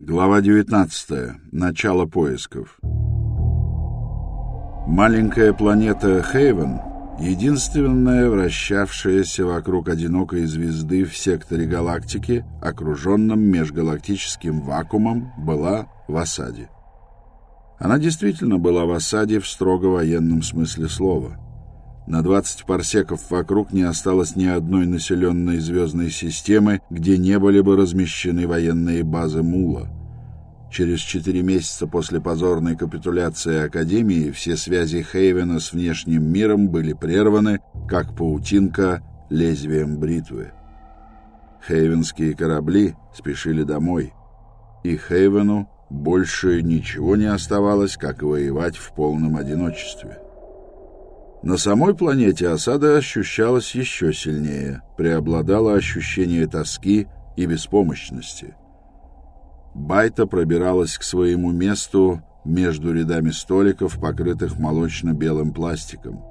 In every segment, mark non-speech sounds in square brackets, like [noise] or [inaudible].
Глава 19. Начало поисков. Маленькая планета Хейвен, единственная вращавшаяся вокруг одинокой звезды в секторе галактики, окруженном межгалактическим вакуумом, была в осаде. Она действительно была в осаде в строго военном смысле слова — на 20 парсеков вокруг не осталось ни одной населенной звездной системы, где не были бы размещены военные базы Мула. Через четыре месяца после позорной капитуляции Академии все связи Хейвена с внешним миром были прерваны, как паутинка лезвием бритвы. Хейвенские корабли спешили домой, и Хейвену больше ничего не оставалось, как воевать в полном одиночестве. На самой планете осада ощущалась еще сильнее, преобладало ощущение тоски и беспомощности. Байта пробиралась к своему месту между рядами столиков, покрытых молочно-белым пластиком.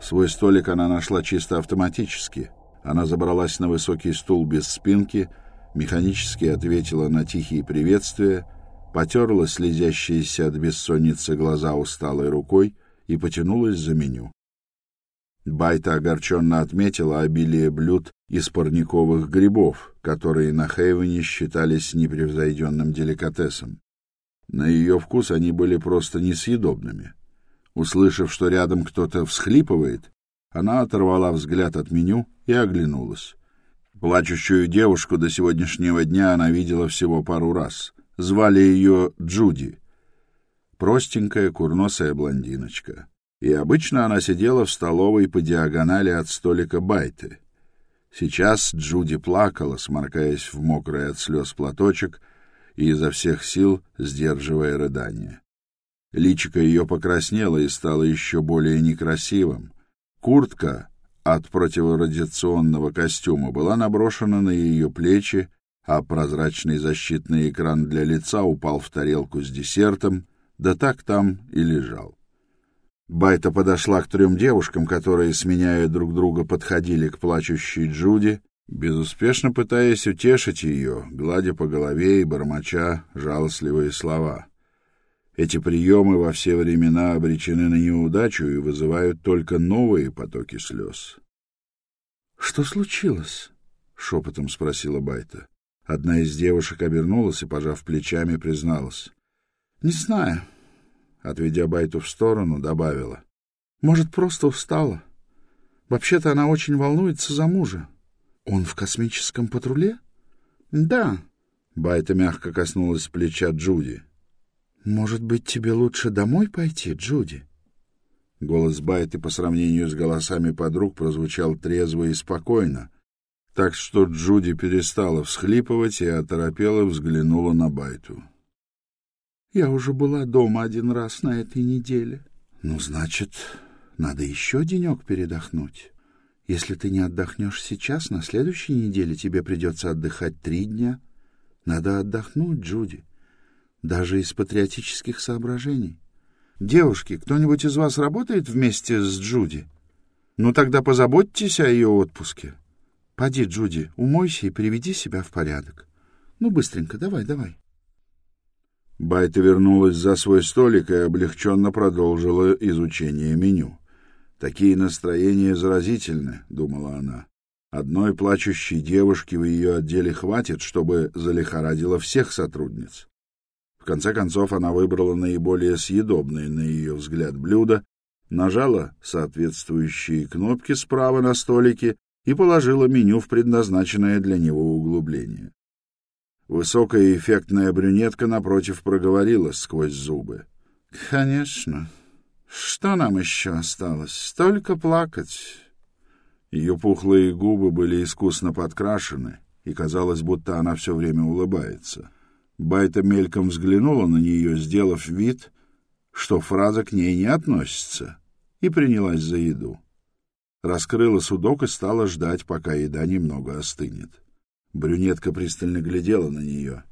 Свой столик она нашла чисто автоматически. Она забралась на высокий стул без спинки, механически ответила на тихие приветствия, потерла слезящиеся от бессонницы глаза усталой рукой и потянулась за меню. Байта огорченно отметила обилие блюд из парниковых грибов, которые на Хейвене считались непревзойденным деликатесом. На ее вкус они были просто несъедобными. Услышав, что рядом кто-то всхлипывает, она оторвала взгляд от меню и оглянулась. Плачущую девушку до сегодняшнего дня она видела всего пару раз. Звали ее Джуди. Простенькая курносая блондиночка и обычно она сидела в столовой по диагонали от столика Байты. Сейчас Джуди плакала, сморкаясь в мокрый от слез платочек и изо всех сил сдерживая рыдание. Личико ее покраснело и стало еще более некрасивым. Куртка от противорадиационного костюма была наброшена на ее плечи, а прозрачный защитный экран для лица упал в тарелку с десертом, да так там и лежал. Байта подошла к трем девушкам, которые, сменяя друг друга, подходили к плачущей Джуди, безуспешно пытаясь утешить ее, гладя по голове и бормоча жалостливые слова. Эти приемы во все времена обречены на неудачу и вызывают только новые потоки слез. — Что случилось? — шепотом спросила Байта. Одна из девушек обернулась и, пожав плечами, призналась. — Не знаю. Отведя Байту в сторону, добавила. «Может, просто устала. Вообще-то она очень волнуется за мужа. Он в космическом патруле?» «Да». Байта мягко коснулась плеча Джуди. «Может быть, тебе лучше домой пойти, Джуди?» Голос Байты по сравнению с голосами подруг прозвучал трезво и спокойно, так что Джуди перестала всхлипывать и оторопела взглянула на Байту. Я уже была дома один раз на этой неделе. Ну, значит, надо еще денек передохнуть. Если ты не отдохнешь сейчас, на следующей неделе тебе придется отдыхать три дня. Надо отдохнуть, Джуди, даже из патриотических соображений. Девушки, кто-нибудь из вас работает вместе с Джуди? Ну, тогда позаботьтесь о ее отпуске. Поди, Джуди, умойся и приведи себя в порядок. Ну, быстренько, давай, давай. Байта вернулась за свой столик и облегченно продолжила изучение меню. «Такие настроения заразительны», — думала она. «Одной плачущей девушки в ее отделе хватит, чтобы залихорадило всех сотрудниц». В конце концов она выбрала наиболее съедобные, на ее взгляд, блюда, нажала соответствующие кнопки справа на столике и положила меню в предназначенное для него углубление. Высокая эффектная брюнетка напротив проговорила сквозь зубы. — Конечно. Что нам еще осталось? Столько плакать. Ее пухлые губы были искусно подкрашены, и казалось, будто она все время улыбается. Байта мельком взглянула на нее, сделав вид, что фраза к ней не относится, и принялась за еду. Раскрыла судок и стала ждать, пока еда немного остынет. Брюнетка пристально глядела на нее.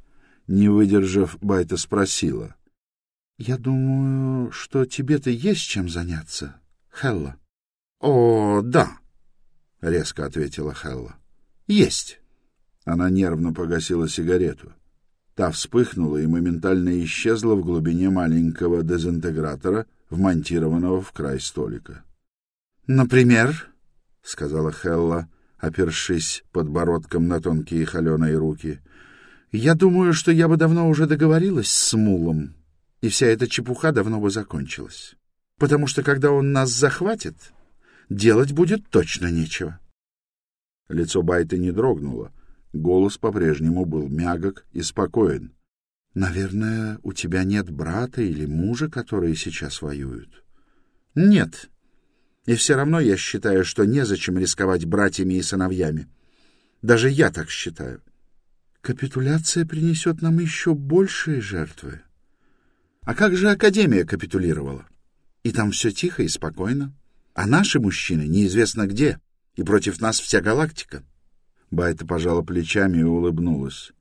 Не выдержав, Байта спросила. — Я думаю, что тебе-то есть чем заняться, Хелла. — О, да, — резко ответила Хелла. — Есть. Она нервно погасила сигарету. — Та вспыхнула и моментально исчезла в глубине маленького дезинтегратора, вмонтированного в край столика. «Например?» — сказала Хелла, опершись подбородком на тонкие холеные руки. «Я думаю, что я бы давно уже договорилась с Мулом, и вся эта чепуха давно бы закончилась. Потому что, когда он нас захватит, делать будет точно нечего». Лицо Байта не дрогнуло. Голос по-прежнему был мягок и спокоен. «Наверное, у тебя нет брата или мужа, которые сейчас воюют?» «Нет. И все равно я считаю, что незачем рисковать братьями и сыновьями. Даже я так считаю. Капитуляция принесет нам еще большие жертвы. А как же Академия капитулировала? И там все тихо и спокойно. А наши мужчины неизвестно где, и против нас вся галактика. Байта пожала плечами и улыбнулась.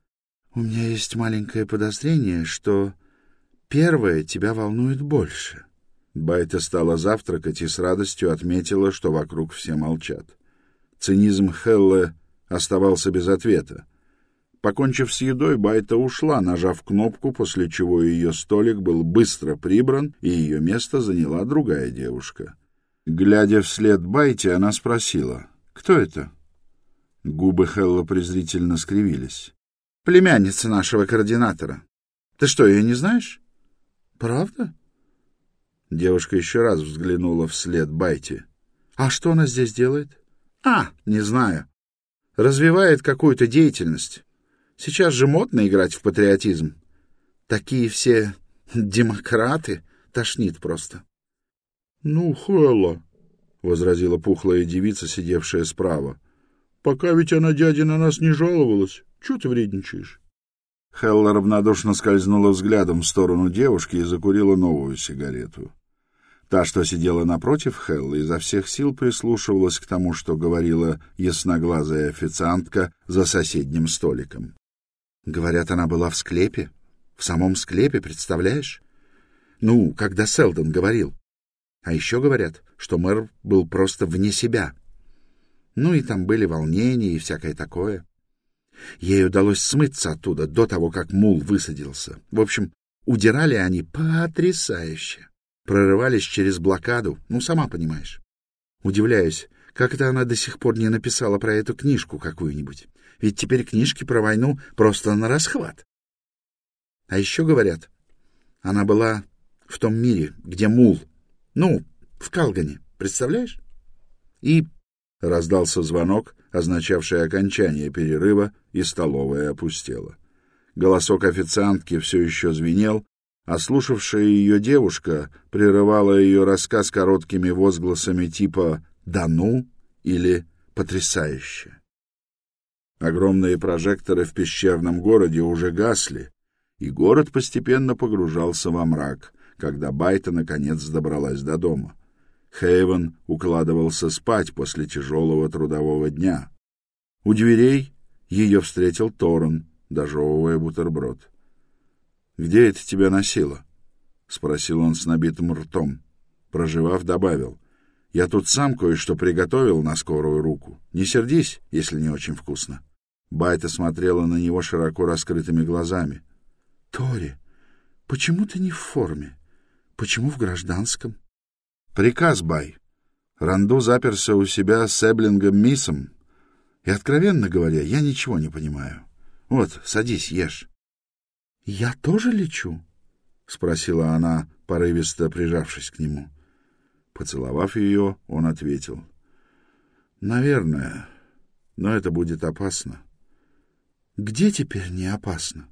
У меня есть маленькое подозрение, что первое тебя волнует больше. Байта стала завтракать и с радостью отметила, что вокруг все молчат. Цинизм Хеллы оставался без ответа. Покончив с едой, Байта ушла, нажав кнопку, после чего ее столик был быстро прибран, и ее место заняла другая девушка. Глядя вслед Байте, она спросила, «Кто это?» Губы Хелла презрительно скривились. «Племянница нашего координатора. Ты что, ее не знаешь?» «Правда?» Девушка еще раз взглянула вслед Байте. «А что она здесь делает?» «А, не знаю. Развивает какую-то деятельность. Сейчас же модно играть в патриотизм. Такие все [laughs] демократы. Тошнит просто». «Ну, Хэлла», — возразила пухлая девица, сидевшая справа. «Пока ведь она, дядя, на нас не жаловалась. Чего ты вредничаешь?» Хелла равнодушно скользнула взглядом в сторону девушки и закурила новую сигарету. Та, что сидела напротив Хеллы, изо всех сил прислушивалась к тому, что говорила ясноглазая официантка за соседним столиком. Говорят, она была в склепе. В самом склепе, представляешь? Ну, когда Селдон говорил. А еще говорят, что мэр был просто вне себя. Ну и там были волнения и всякое такое. Ей удалось смыться оттуда до того, как мул высадился. В общем, удирали они потрясающе прорывались через блокаду, ну, сама понимаешь. Удивляюсь, как это она до сих пор не написала про эту книжку какую-нибудь. Ведь теперь книжки про войну просто на расхват. А еще говорят, она была в том мире, где мул. Ну, в Калгане, представляешь? И раздался звонок, означавший окончание перерыва, и столовая опустела. Голосок официантки все еще звенел, а слушавшая ее девушка прерывала ее рассказ короткими возгласами типа «да ну» или «потрясающе». Огромные прожекторы в пещерном городе уже гасли, и город постепенно погружался во мрак, когда Байта наконец добралась до дома. Хейвен укладывался спать после тяжелого трудового дня. У дверей ее встретил Торн, дожевывая бутерброд. «Где это тебя носило?» — спросил он с набитым ртом. Проживав, добавил. «Я тут сам кое-что приготовил на скорую руку. Не сердись, если не очень вкусно». Байта смотрела на него широко раскрытыми глазами. «Тори, почему ты не в форме? Почему в гражданском?» «Приказ, Бай. Ранду заперся у себя с Эблингом Миссом. И, откровенно говоря, я ничего не понимаю. Вот, садись, ешь». «Я тоже лечу?» — спросила она, порывисто прижавшись к нему. Поцеловав ее, он ответил. «Наверное, но это будет опасно». «Где теперь не опасно?»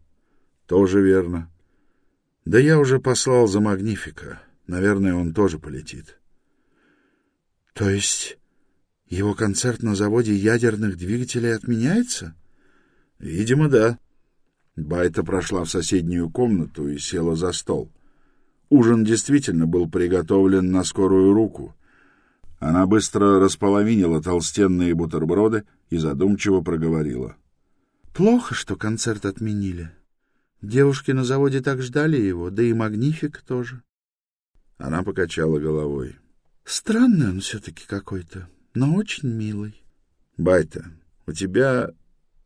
«Тоже верно. Да я уже послал за Магнифика. Наверное, он тоже полетит». «То есть его концерт на заводе ядерных двигателей отменяется?» «Видимо, да». Байта прошла в соседнюю комнату и села за стол. Ужин действительно был приготовлен на скорую руку. Она быстро располовинила толстенные бутерброды и задумчиво проговорила. «Плохо, что концерт отменили. Девушки на заводе так ждали его, да и Магнифик тоже». Она покачала головой. «Странный он все-таки какой-то, но очень милый». «Байта, у тебя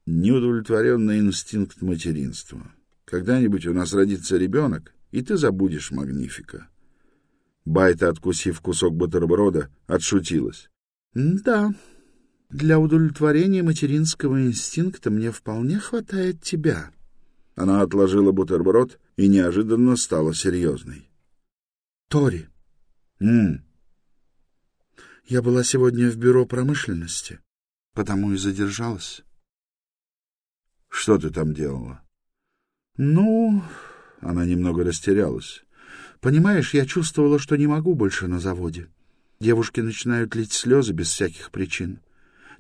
неудовлетворенный инстинкт материнства. Когда-нибудь у нас родится ребенок, и ты забудешь Магнифика. Байта, откусив кусок бутерброда, отшутилась. — Да, для удовлетворения материнского инстинкта мне вполне хватает тебя. Она отложила бутерброд и неожиданно стала серьезной. — Тори. «М — Я была сегодня в бюро промышленности, потому и задержалась. — Что ты там делала? — Ну... — она немного растерялась. Понимаешь, я чувствовала, что не могу больше на заводе. Девушки начинают лить слезы без всяких причин.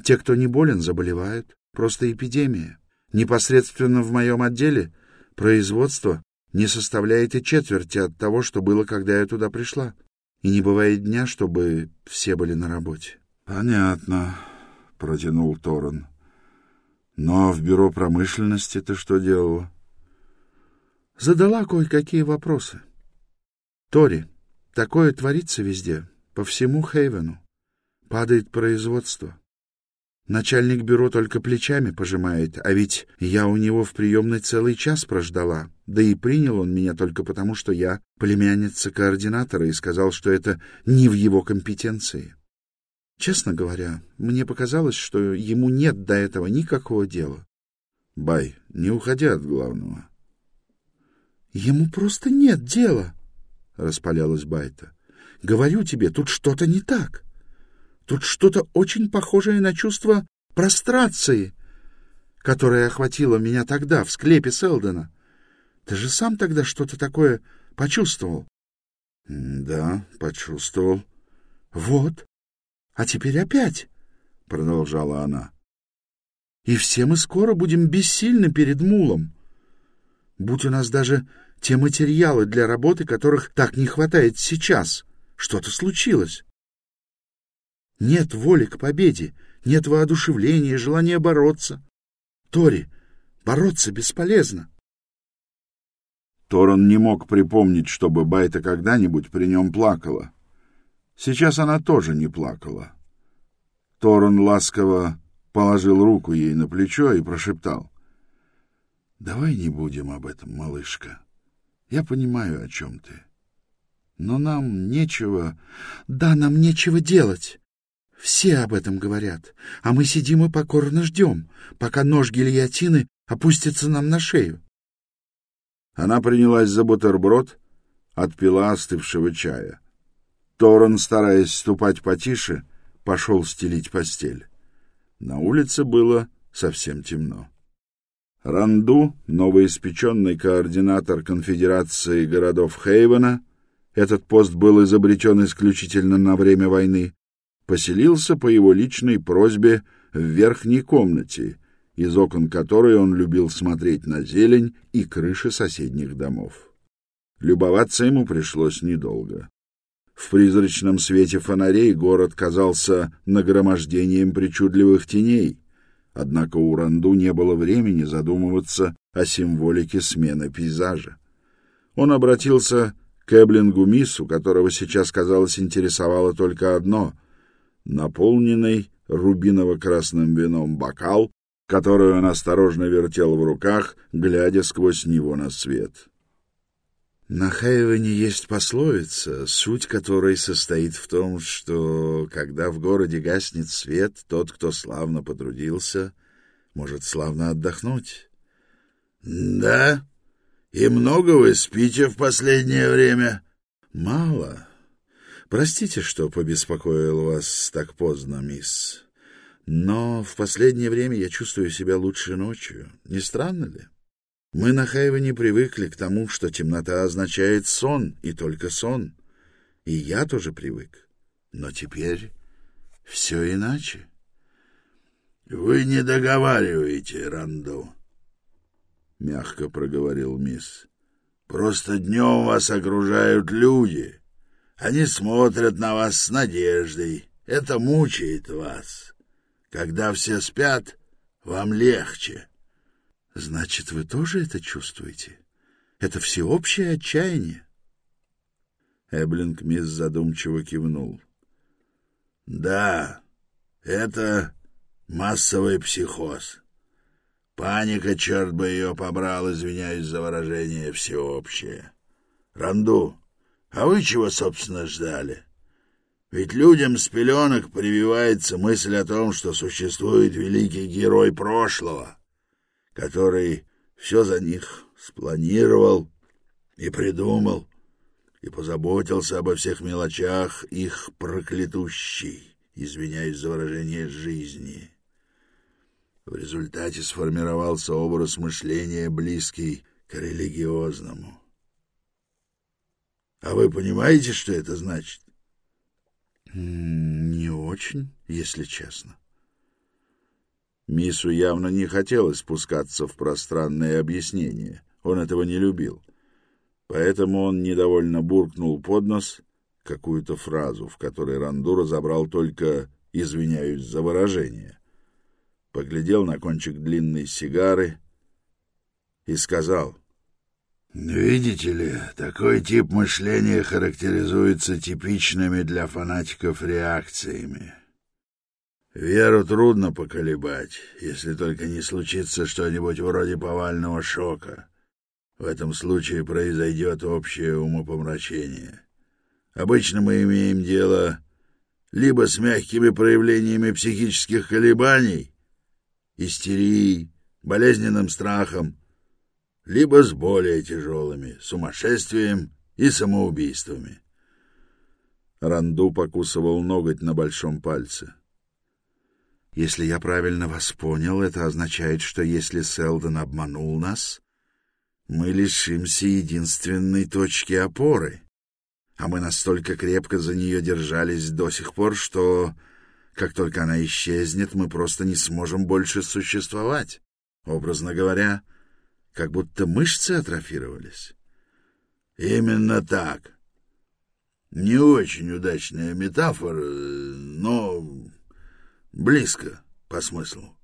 Те, кто не болен, заболевают. Просто эпидемия. Непосредственно в моем отделе производство не составляет и четверти от того, что было, когда я туда пришла. И не бывает дня, чтобы все были на работе. — Понятно, — протянул Торрен. — Но в бюро промышленности ты что делала? — Задала кое-какие вопросы. — Тори, такое творится везде, по всему Хейвену. Падает производство. Начальник бюро только плечами пожимает, а ведь я у него в приемной целый час прождала. Да и принял он меня только потому, что я племянница координатора и сказал, что это не в его компетенции. Честно говоря, мне показалось, что ему нет до этого никакого дела. Бай, не уходи от главного. Ему просто нет дела. — распалялась Байта. — Говорю тебе, тут что-то не так. Тут что-то очень похожее на чувство прострации, которое охватило меня тогда в склепе Селдена. Ты же сам тогда что-то такое почувствовал? — Да, почувствовал. — Вот. А теперь опять, — продолжала она. — И все мы скоро будем бессильны перед мулом. Будь у нас даже те материалы для работы, которых так не хватает сейчас. Что-то случилось. Нет воли к победе, нет воодушевления, желания бороться. Тори, бороться бесполезно. Торон не мог припомнить, чтобы Байта когда-нибудь при нем плакала. Сейчас она тоже не плакала. Торон ласково положил руку ей на плечо и прошептал. — Давай не будем об этом, малышка. Я понимаю, о чем ты. Но нам нечего... Да, нам нечего делать. Все об этом говорят, а мы сидим и покорно ждем, пока нож гильотины опустится нам на шею. Она принялась за бутерброд, отпила остывшего чая. Торон, стараясь ступать потише, пошел стелить постель. На улице было совсем темно. Ранду, новоиспеченный координатор конфедерации городов Хейвена, этот пост был изобретен исключительно на время войны, поселился по его личной просьбе в верхней комнате, из окон которой он любил смотреть на зелень и крыши соседних домов. Любоваться ему пришлось недолго. В призрачном свете фонарей город казался нагромождением причудливых теней, Однако у Ранду не было времени задумываться о символике смены пейзажа. Он обратился к Эблингу Миссу, которого сейчас, казалось, интересовало только одно — наполненный рубиново-красным вином бокал, который он осторожно вертел в руках, глядя сквозь него на свет. На Хайвене есть пословица, суть которой состоит в том, что когда в городе гаснет свет, тот, кто славно потрудился, может славно отдохнуть. — Да? И много вы спите в последнее время? — Мало. Простите, что побеспокоил вас так поздно, мисс. Но в последнее время я чувствую себя лучше ночью. Не странно ли? Мы на Хайвене привыкли к тому, что темнота означает сон, и только сон. И я тоже привык. Но теперь все иначе. — Вы не договариваете, Ранду, — мягко проговорил мисс. — Просто днем вас окружают люди. Они смотрят на вас с надеждой. Это мучает вас. Когда все спят, вам легче. — Значит, вы тоже это чувствуете? Это всеобщее отчаяние? Эблинг мисс задумчиво кивнул. Да, это массовый психоз. Паника, черт бы ее побрал, извиняюсь за выражение, всеобщее. Ранду, а вы чего, собственно, ждали? Ведь людям с пеленок прививается мысль о том, что существует великий герой прошлого, который все за них спланировал и придумал, и позаботился обо всех мелочах их проклятущей, извиняюсь за выражение, жизни. В результате сформировался образ мышления, близкий к религиозному. А вы понимаете, что это значит? Не очень, если честно. Мису явно не хотелось спускаться в пространные объяснения. Он этого не любил. Поэтому он недовольно буркнул под нос какую-то фразу, в которой Ранду разобрал только «извиняюсь за выражение». Поглядел на кончик длинной сигары и сказал Видите ли, такой тип мышления характеризуется типичными для фанатиков реакциями. Веру трудно поколебать, если только не случится что-нибудь вроде повального шока. В этом случае произойдет общее умопомрачение. Обычно мы имеем дело либо с мягкими проявлениями психических колебаний, истерии, болезненным страхом, либо с более тяжелыми, сумасшествием и самоубийствами. Ранду покусывал ноготь на большом пальце. Если я правильно вас понял, это означает, что если Селдон обманул нас, мы лишимся единственной точки опоры. А мы настолько крепко за нее держались до сих пор, что, как только она исчезнет, мы просто не сможем больше существовать. Образно говоря, как будто мышцы атрофировались. Именно так. Не очень удачная метафора, но близко по смыслу.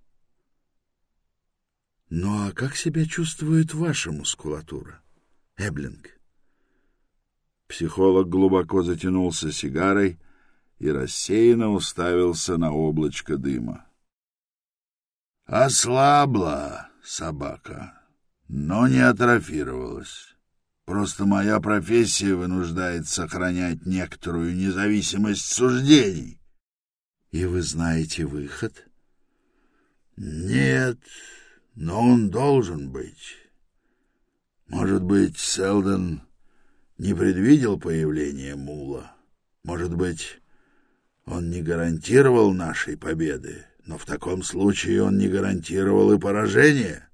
Ну а как себя чувствует ваша мускулатура, Эблинг? Психолог глубоко затянулся сигарой и рассеянно уставился на облачко дыма. Ослабла собака но не атрофировалась. Просто моя профессия вынуждает сохранять некоторую независимость суждений. И вы знаете выход? Нет, но он должен быть. Может быть, Селдон не предвидел появления Мула. Может быть, он не гарантировал нашей победы, но в таком случае он не гарантировал и поражения.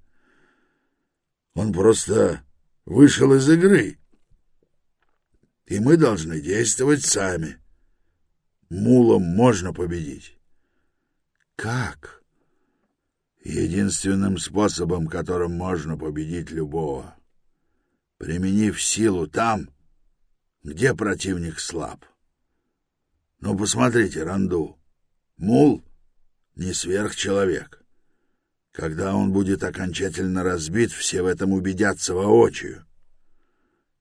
Он просто вышел из игры. И мы должны действовать сами. Мулом можно победить. Как? Единственным способом, которым можно победить любого. Применив силу там, где противник слаб. Ну, посмотрите, Ранду. Мул не сверхчеловек. Когда он будет окончательно разбит, все в этом убедятся воочию.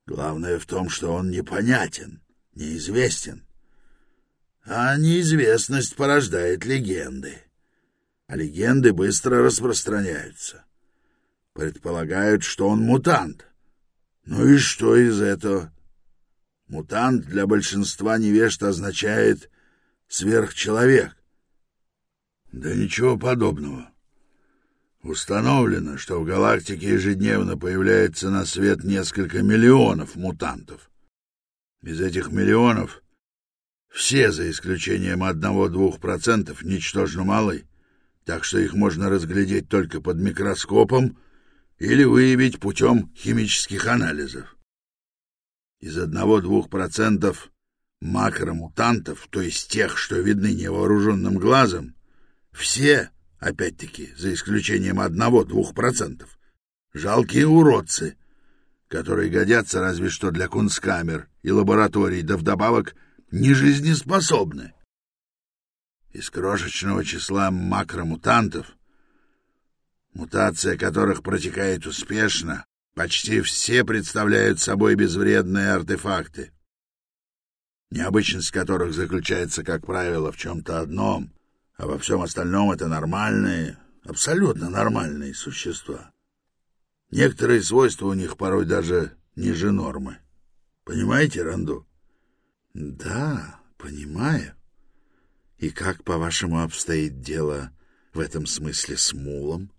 Главное в том, что он непонятен, неизвестен. А неизвестность порождает легенды. А легенды быстро распространяются. Предполагают, что он мутант. Ну и что из этого? Мутант для большинства невежд означает сверхчеловек. Да ничего подобного. Установлено, что в галактике ежедневно появляется на свет несколько миллионов мутантов. Из этих миллионов все, за исключением одного-двух процентов, ничтожно малы, так что их можно разглядеть только под микроскопом или выявить путем химических анализов. Из одного-двух процентов макромутантов, то есть тех, что видны невооруженным глазом, все опять-таки, за исключением одного-двух процентов. Жалкие уродцы, которые годятся разве что для кунсткамер и лабораторий, да вдобавок не жизнеспособны. Из крошечного числа макромутантов, мутация которых протекает успешно, почти все представляют собой безвредные артефакты, необычность которых заключается, как правило, в чем-то одном — а во всем остальном это нормальные, абсолютно нормальные существа. Некоторые свойства у них порой даже ниже нормы. Понимаете, Ранду? Да, понимаю. И как, по-вашему, обстоит дело в этом смысле с мулом?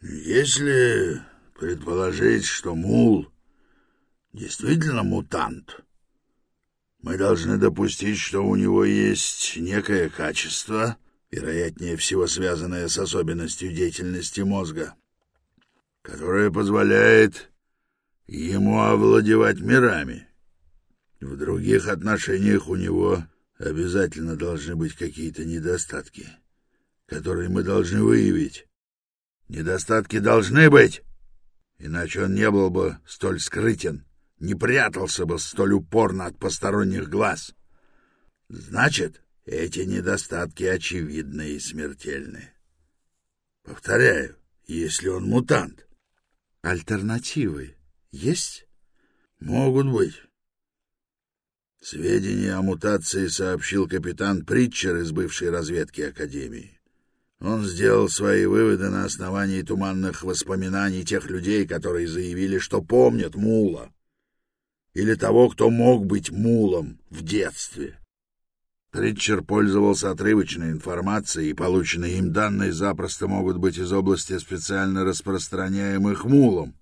Если предположить, что мул действительно мутант, мы должны допустить, что у него есть некое качество, вероятнее всего связанное с особенностью деятельности мозга, которое позволяет ему овладевать мирами. В других отношениях у него обязательно должны быть какие-то недостатки, которые мы должны выявить. Недостатки должны быть, иначе он не был бы столь скрытен, не прятался бы столь упорно от посторонних глаз. Значит, эти недостатки очевидны и смертельны. Повторяю, если он мутант. Альтернативы есть? Могут быть. Сведения о мутации сообщил капитан Притчер из бывшей разведки Академии. Он сделал свои выводы на основании туманных воспоминаний тех людей, которые заявили, что помнят Мула. Или того, кто мог быть Мулом в детстве. Притчер пользовался отрывочной информацией, и полученные им данные запросто могут быть из области специально распространяемых Мулом.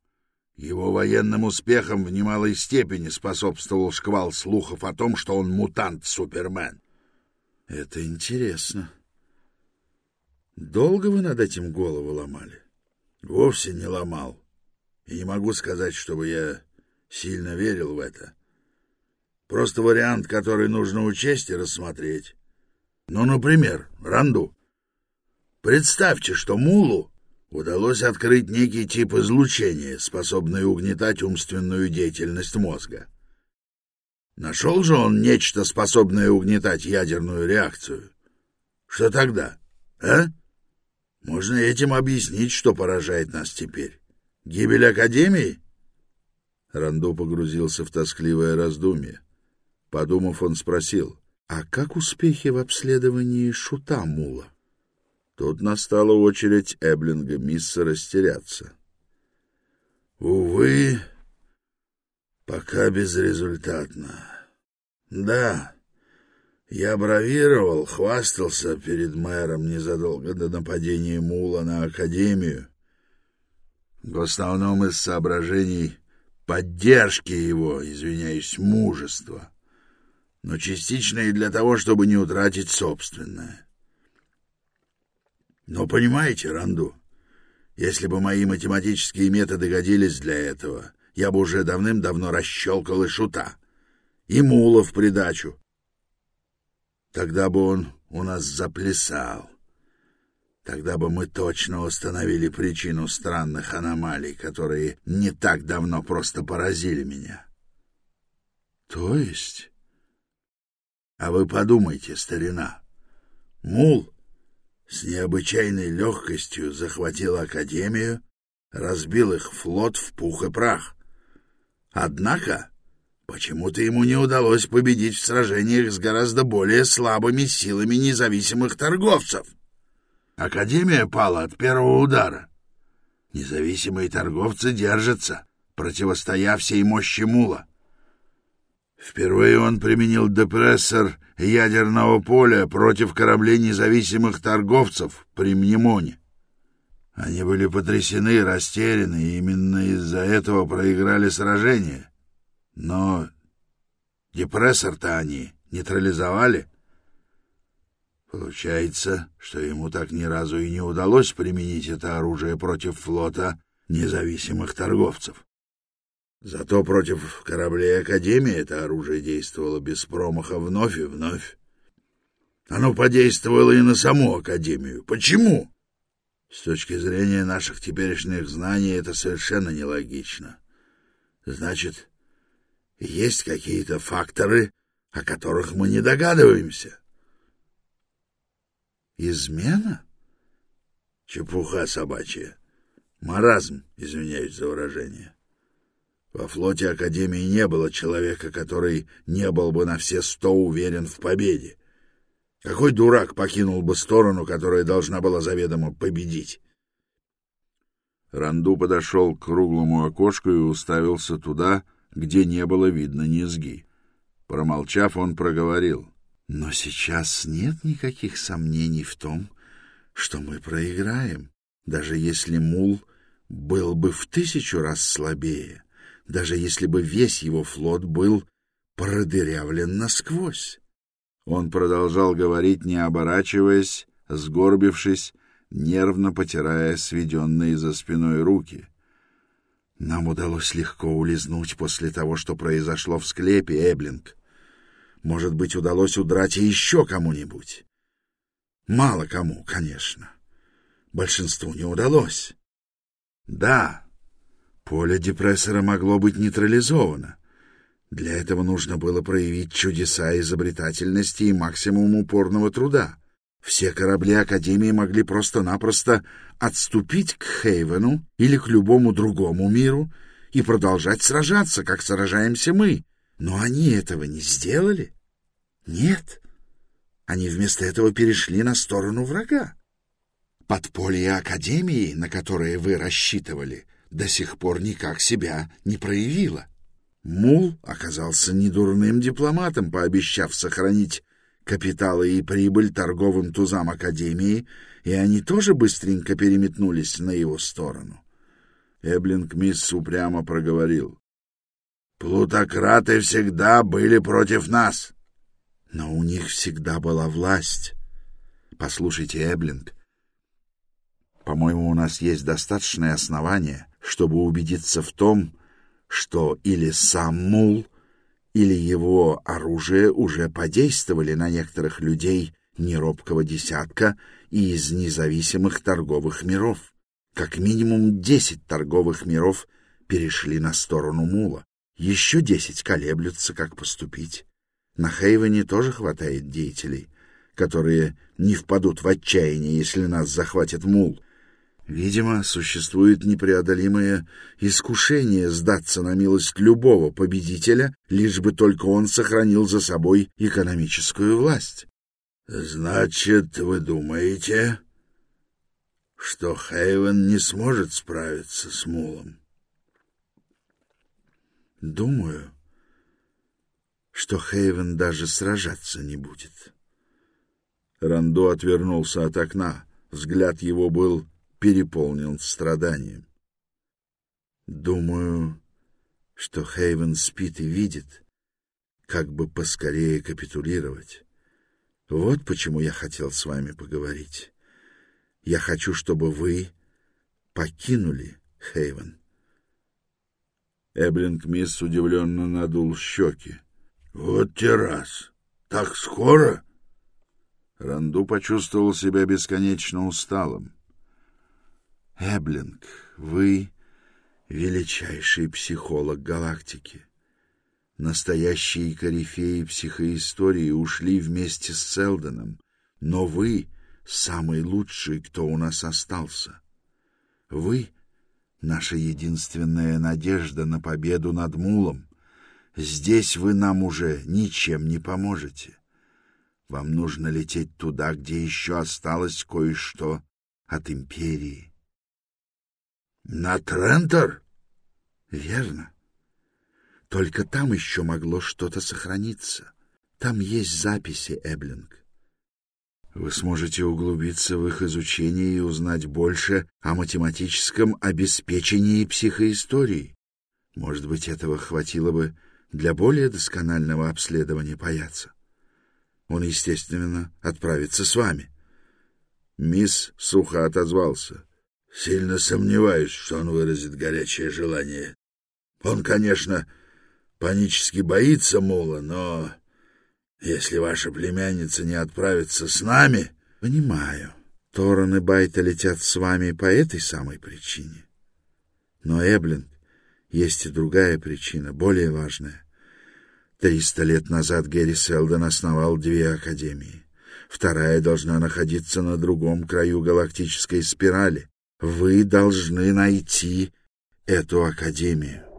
Его военным успехам в немалой степени способствовал шквал слухов о том, что он мутант-супермен. Это интересно. Долго вы над этим голову ломали? Вовсе не ломал. И не могу сказать, чтобы я сильно верил в это. Просто вариант, который нужно учесть и рассмотреть. Ну, например, Ранду. Представьте, что Мулу удалось открыть некий тип излучения, способный угнетать умственную деятельность мозга. Нашел же он нечто, способное угнетать ядерную реакцию. Что тогда, а? Можно этим объяснить, что поражает нас теперь. Гибель Академии? Ранду погрузился в тоскливое раздумье. Подумав, он спросил, «А как успехи в обследовании шута Мула?» Тут настала очередь Эблинга Мисса растеряться. «Увы, пока безрезультатно. Да, я бравировал, хвастался перед мэром незадолго до нападения Мула на Академию, в основном из соображений поддержки его, извиняюсь, мужества, но частично и для того, чтобы не утратить собственное. Но понимаете, Ранду, если бы мои математические методы годились для этого, я бы уже давным-давно расщелкал и шута, и мула в придачу. Тогда бы он у нас заплясал. Тогда бы мы точно установили причину странных аномалий, которые не так давно просто поразили меня. То есть? А вы подумайте, старина. Мул с необычайной легкостью захватил Академию, разбил их флот в пух и прах. Однако почему-то ему не удалось победить в сражениях с гораздо более слабыми силами независимых торговцев. Академия пала от первого удара. Независимые торговцы держатся, противостоя всей мощи мула. Впервые он применил депрессор ядерного поля против кораблей независимых торговцев при Мнемоне. Они были потрясены растеряны, и именно из-за этого проиграли сражение. Но депрессор-то они нейтрализовали. Получается, что ему так ни разу и не удалось применить это оружие против флота независимых торговцев. Зато против кораблей Академии это оружие действовало без промаха вновь и вновь. Оно подействовало и на саму Академию. Почему? С точки зрения наших теперешних знаний это совершенно нелогично. Значит, есть какие-то факторы, о которых мы не догадываемся. Измена? Чепуха собачья. Маразм, извиняюсь за выражение. Во флоте Академии не было человека, который не был бы на все сто уверен в победе. Какой дурак покинул бы сторону, которая должна была заведомо победить? Ранду подошел к круглому окошку и уставился туда, где не было видно низги. Промолчав, он проговорил. «Но сейчас нет никаких сомнений в том, что мы проиграем, даже если Мул был бы в тысячу раз слабее, даже если бы весь его флот был продырявлен насквозь». Он продолжал говорить, не оборачиваясь, сгорбившись, нервно потирая сведенные за спиной руки. Нам удалось легко улизнуть после того, что произошло в склепе, Эблинг. Может быть, удалось удрать и еще кому-нибудь. Мало кому, конечно. Большинству не удалось. Да, поле депрессора могло быть нейтрализовано. Для этого нужно было проявить чудеса изобретательности и максимум упорного труда. Все корабли Академии могли просто-напросто отступить к Хейвену или к любому другому миру и продолжать сражаться, как сражаемся мы. Но они этого не сделали. Нет. Они вместо этого перешли на сторону врага. Подполье Академии, на которое вы рассчитывали, до сих пор никак себя не проявило. Мул оказался недурным дипломатом, пообещав сохранить капиталы и прибыль торговым тузам Академии, и они тоже быстренько переметнулись на его сторону. Эблинг Мисс упрямо проговорил. «Плутократы всегда были против нас». «Но у них всегда была власть. Послушайте, Эблинг, по-моему, у нас есть достаточное основание, чтобы убедиться в том, что или сам Мул или его оружие уже подействовали на некоторых людей неробкого десятка и из независимых торговых миров. Как минимум десять торговых миров перешли на сторону Мула. Еще десять колеблются, как поступить. На Хейвене тоже хватает деятелей, которые не впадут в отчаяние, если нас захватит Мул, Видимо, существует непреодолимое искушение сдаться на милость любого победителя, лишь бы только он сохранил за собой экономическую власть. Значит, вы думаете, что Хейвен не сможет справиться с Мулом? Думаю, что Хейвен даже сражаться не будет. Рандо отвернулся от окна. Взгляд его был переполнен страданием. Думаю, что Хейвен спит и видит, как бы поскорее капитулировать. Вот почему я хотел с вами поговорить. Я хочу, чтобы вы покинули Хейвен. Эблинг Мисс удивленно надул щеки. — Вот те раз! Так скоро? Ранду почувствовал себя бесконечно усталым. Эблинг, вы величайший психолог галактики. Настоящие корифеи психоистории ушли вместе с Селдоном, но вы самый лучший, кто у нас остался. Вы — наша единственная надежда на победу над Мулом. Здесь вы нам уже ничем не поможете. Вам нужно лететь туда, где еще осталось кое-что от Империи. На Трентер? Верно. Только там еще могло что-то сохраниться. Там есть записи, Эблинг. Вы сможете углубиться в их изучение и узнать больше о математическом обеспечении психоистории. Может быть, этого хватило бы для более досконального обследования паяца. Он, естественно, отправится с вами. Мисс сухо отозвался. Сильно сомневаюсь, что он выразит горячее желание. Он, конечно, панически боится Мула, но если ваша племянница не отправится с нами... Понимаю. Торон и Байта летят с вами по этой самой причине. Но, Эблинг, есть и другая причина, более важная. Триста лет назад Герри Селдон основал две академии. Вторая должна находиться на другом краю галактической спирали. Вы должны найти эту академию.